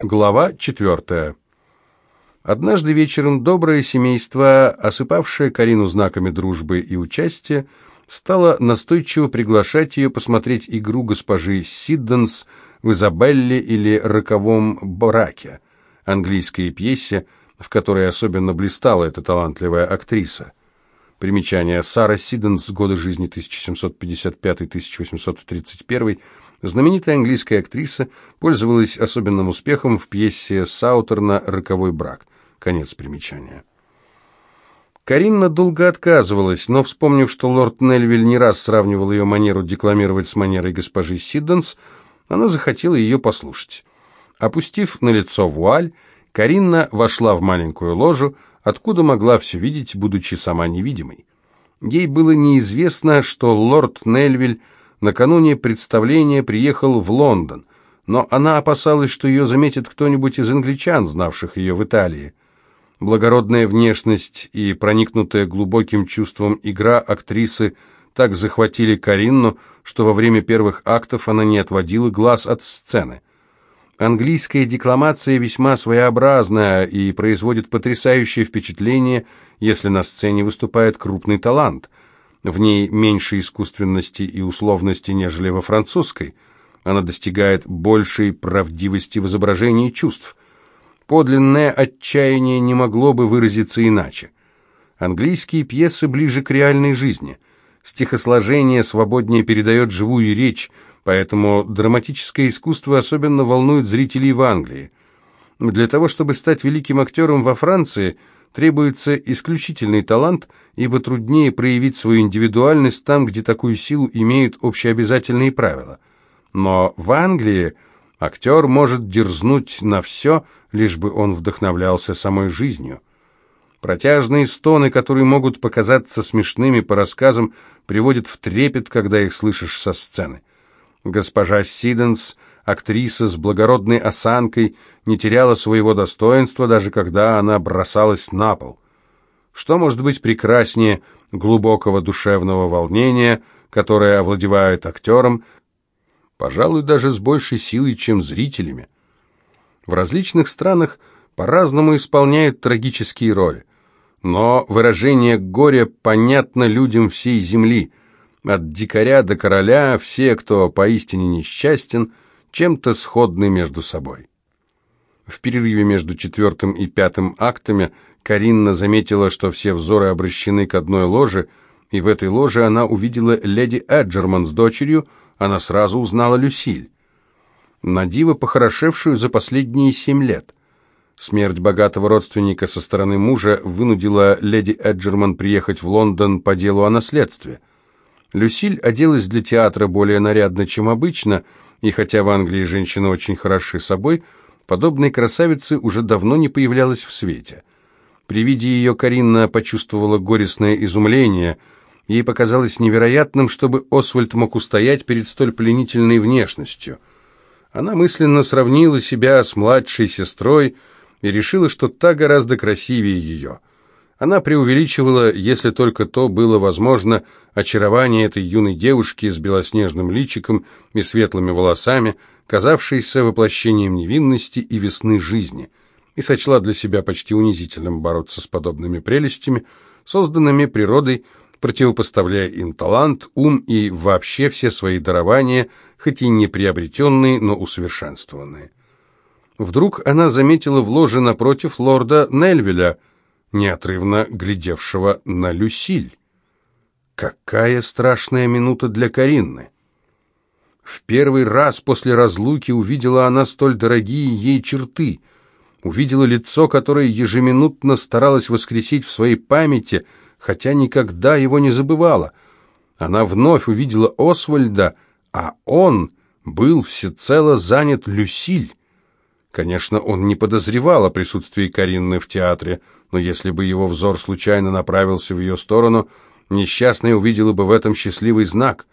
Глава четвертая. Однажды вечером доброе семейство, осыпавшее Карину знаками дружбы и участия, стало настойчиво приглашать ее посмотреть игру госпожи Сидденс в «Изабелле» или «Роковом браке», английской пьесе, в которой особенно блистала эта талантливая актриса. Примечание. Сара Сидденс, годы жизни 1755-1831, Знаменитая английская актриса пользовалась особенным успехом в пьесе Саутерна «Роковой брак». Конец примечания. Каринна долго отказывалась, но, вспомнив, что лорд Нельвиль не раз сравнивал ее манеру декламировать с манерой госпожи Сидденс, она захотела ее послушать. Опустив на лицо вуаль, Каринна вошла в маленькую ложу, откуда могла все видеть, будучи сама невидимой. Ей было неизвестно, что лорд Нельвиль накануне представления приехал в Лондон, но она опасалась, что ее заметит кто-нибудь из англичан, знавших ее в Италии. Благородная внешность и проникнутая глубоким чувством игра актрисы так захватили Каринну, что во время первых актов она не отводила глаз от сцены. Английская декламация весьма своеобразная и производит потрясающее впечатление, если на сцене выступает крупный талант – в ней меньше искусственности и условности, нежели во французской. Она достигает большей правдивости в изображении чувств. Подлинное отчаяние не могло бы выразиться иначе. Английские пьесы ближе к реальной жизни. Стихосложение свободнее передает живую речь, поэтому драматическое искусство особенно волнует зрителей в Англии. Для того, чтобы стать великим актером во Франции – требуется исключительный талант, ибо труднее проявить свою индивидуальность там, где такую силу имеют общеобязательные правила. Но в Англии актер может дерзнуть на все, лишь бы он вдохновлялся самой жизнью. Протяжные стоны, которые могут показаться смешными по рассказам, приводят в трепет, когда их слышишь со сцены. Госпожа Сиденс – актриса с благородной осанкой не теряла своего достоинства, даже когда она бросалась на пол. Что может быть прекраснее глубокого душевного волнения, которое овладевает актером, пожалуй, даже с большей силой, чем зрителями? В различных странах по-разному исполняют трагические роли, но выражение горя понятно людям всей земли. От дикаря до короля все, кто поистине несчастен – чем-то сходны между собой. В перерыве между четвертым и пятым актами Каринна заметила, что все взоры обращены к одной ложе, и в этой ложе она увидела леди Эджерман с дочерью, она сразу узнала Люсиль. Надиво похорошевшую за последние семь лет. Смерть богатого родственника со стороны мужа вынудила леди Эджерман приехать в Лондон по делу о наследстве. Люсиль оделась для театра более нарядно, чем обычно – и хотя в Англии женщины очень хороши собой, подобной красавицы уже давно не появлялась в свете. При виде ее Каринна почувствовала горестное изумление. Ей показалось невероятным, чтобы Освальд мог устоять перед столь пленительной внешностью. Она мысленно сравнила себя с младшей сестрой и решила, что та гораздо красивее ее. Она преувеличивала, если только то было возможно, очарование этой юной девушки с белоснежным личиком и светлыми волосами, казавшейся воплощением невинности и весны жизни, и сочла для себя почти унизительным бороться с подобными прелестями, созданными природой, противопоставляя им талант, ум и вообще все свои дарования, хоть и не приобретенные, но усовершенствованные. Вдруг она заметила в ложе напротив лорда Нельвеля – неотрывно глядевшего на Люсиль. Какая страшная минута для Каринны! В первый раз после разлуки увидела она столь дорогие ей черты, увидела лицо, которое ежеминутно старалась воскресить в своей памяти, хотя никогда его не забывала. Она вновь увидела Освальда, а он был всецело занят Люсиль. Конечно, он не подозревал о присутствии Каринны в театре, но если бы его взор случайно направился в ее сторону, несчастная увидела бы в этом счастливый знак.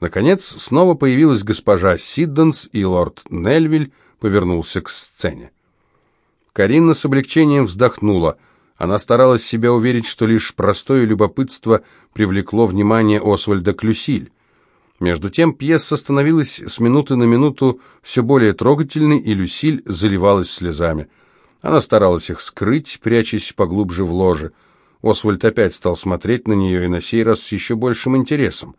Наконец, снова появилась госпожа Сидденс, и лорд Нельвиль повернулся к сцене. Каринна с облегчением вздохнула. Она старалась себя уверить, что лишь простое любопытство привлекло внимание Освальда Клюсиль. Между тем пьеса становилась с минуты на минуту все более трогательной, и Люсиль заливалась слезами. Она старалась их скрыть, прячась поглубже в ложе. Освальд опять стал смотреть на нее, и на сей раз с еще большим интересом.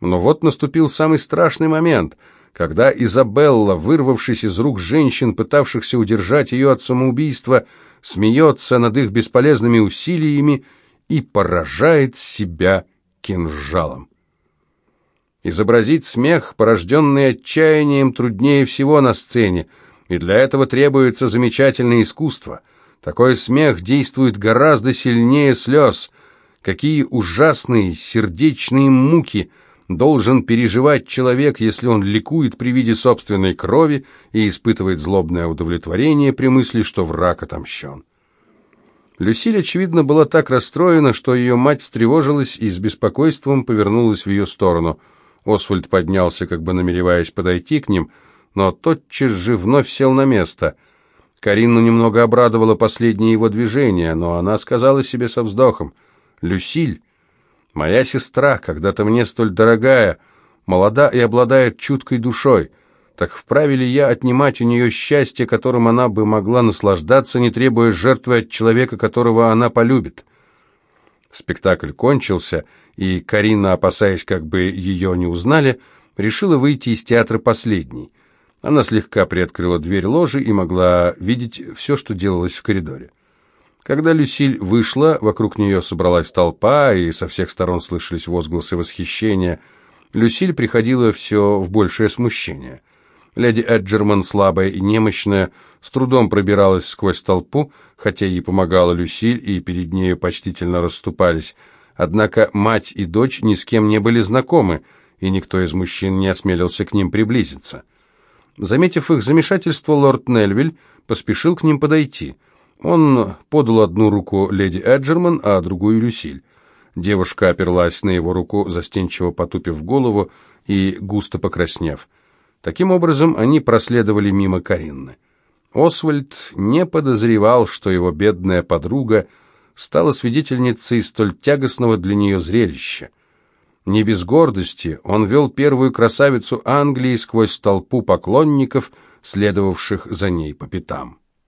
Но вот наступил самый страшный момент, когда Изабелла, вырвавшись из рук женщин, пытавшихся удержать ее от самоубийства, смеется над их бесполезными усилиями и поражает себя кинжалом. Изобразить смех, порожденный отчаянием, труднее всего на сцене, и для этого требуется замечательное искусство. Такой смех действует гораздо сильнее слез. Какие ужасные сердечные муки должен переживать человек, если он ликует при виде собственной крови и испытывает злобное удовлетворение при мысли, что враг отомщен. Люсиль, очевидно, была так расстроена, что ее мать встревожилась и с беспокойством повернулась в ее сторону – Освальд поднялся, как бы намереваясь подойти к ним, но тотчас же вновь сел на место. Карину немного обрадовало последнее его движение, но она сказала себе со вздохом, «Люсиль, моя сестра, когда-то мне столь дорогая, молода и обладает чуткой душой, так вправе ли я отнимать у нее счастье, которым она бы могла наслаждаться, не требуя жертвы от человека, которого она полюбит?» Спектакль кончился, и Карина, опасаясь, как бы ее не узнали, решила выйти из театра последней. Она слегка приоткрыла дверь ложи и могла видеть все, что делалось в коридоре. Когда Люсиль вышла, вокруг нее собралась толпа, и со всех сторон слышались возгласы восхищения. Люсиль приходила все в большее смущение. Леди Эджерман, слабая и немощная, с трудом пробиралась сквозь толпу, хотя ей помогала Люсиль, и перед нею почтительно расступались. Однако мать и дочь ни с кем не были знакомы, и никто из мужчин не осмелился к ним приблизиться. Заметив их замешательство, лорд Нельвиль поспешил к ним подойти. Он подал одну руку леди Эджерман, а другую Люсиль. Девушка оперлась на его руку, застенчиво потупив голову и густо покраснев. Таким образом, они проследовали мимо Каринны. Освальд не подозревал, что его бедная подруга стала свидетельницей столь тягостного для нее зрелища. Не без гордости он вел первую красавицу Англии сквозь толпу поклонников, следовавших за ней по пятам.